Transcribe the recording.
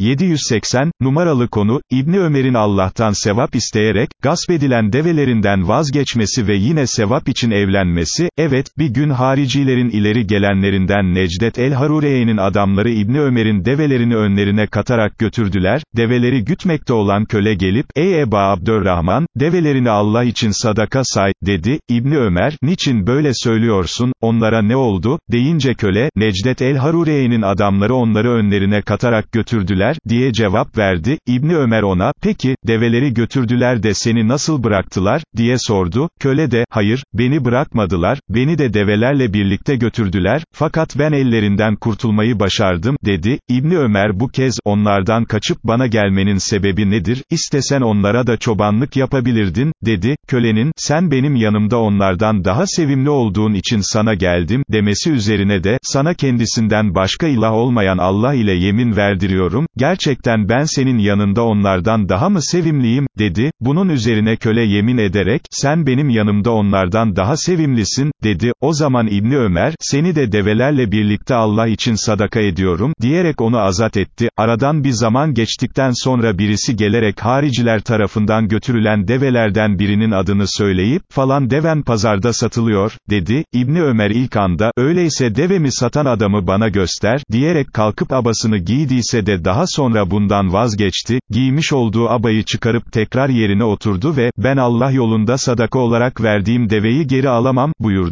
780, numaralı konu, İbni Ömer'in Allah'tan sevap isteyerek, gasp edilen develerinden vazgeçmesi ve yine sevap için evlenmesi, evet, bir gün haricilerin ileri gelenlerinden Necdet el-Harureye'nin adamları İbni Ömer'in develerini önlerine katarak götürdüler, develeri gütmekte olan köle gelip, ey Eba Abdurrahman, develerini Allah için sadaka say, dedi, İbni Ömer, niçin böyle söylüyorsun, onlara ne oldu, deyince köle, Necdet el-Harureye'nin adamları onları önlerine katarak götürdüler, diye cevap verdi, İbni Ömer ona, peki, develeri götürdüler de seni nasıl bıraktılar, diye sordu, köle de, hayır, beni bırakmadılar, beni de develerle birlikte götürdüler, fakat ben ellerinden kurtulmayı başardım, dedi, İbni Ömer bu kez, onlardan kaçıp bana gelmenin sebebi nedir, istesen onlara da çobanlık yapabilirdin, dedi, kölenin, sen benim yanımda onlardan daha sevimli olduğun için sana geldim, demesi üzerine de, sana kendisinden başka ilah olmayan Allah ile yemin verdiriyorum, gerçekten ben senin yanında onlardan daha mı sevimliyim, dedi, bunun üzerine köle yemin ederek, sen benim yanımda onlardan daha sevimlisin, dedi, o zaman İbni Ömer, seni de develerle birlikte Allah için sadaka ediyorum, diyerek onu azat etti, aradan bir zaman geçtikten sonra birisi gelerek hariciler tarafından götürülen develerden birinin adını söyleyip, falan deven pazarda satılıyor, dedi, İbni Ömer ilk anda, öyleyse devemi satan adamı bana göster, diyerek kalkıp abasını giydiyse de daha sonra bundan vazgeçti, giymiş olduğu abayı çıkarıp tekrar yerine oturdu ve, ben Allah yolunda sadaka olarak verdiğim deveyi geri alamam, buyurdu.